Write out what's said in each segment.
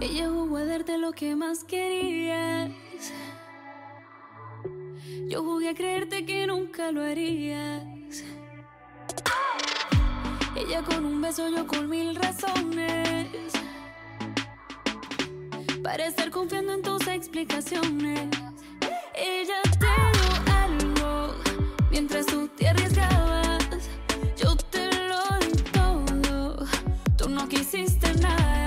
Ella jugó a darte lo que más querías. Yo jugué a creerte que nunca lo harías. Ella con un beso, yo con mil razones. Para estar confiando en tus explicaciones. Ella te dio algo mientras tú te arriesgabas. Yo te lo di todo. Tú no quisiste nada.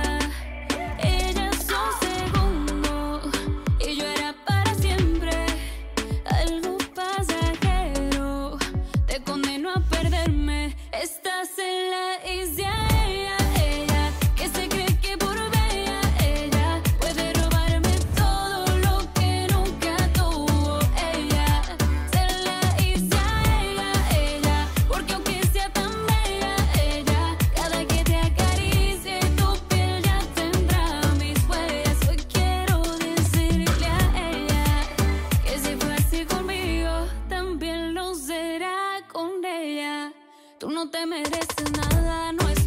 con ella. Tú no te mereces nada, no es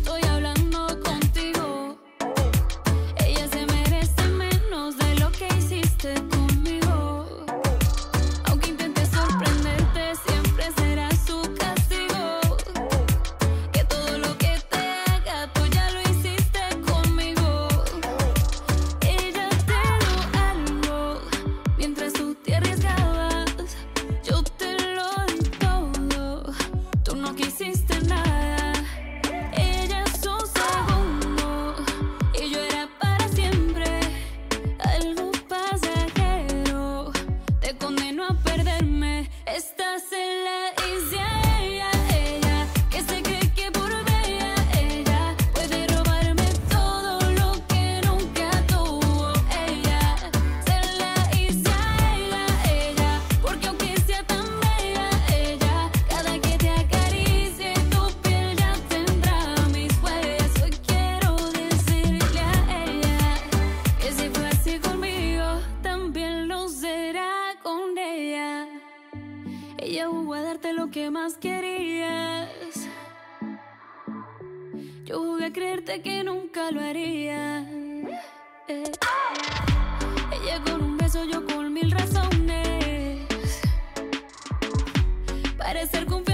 a darte lo que más querías. Yo jugué a creerte que nunca lo haría. Eh. Ella con un beso, yo con mil razones. Parecer confiar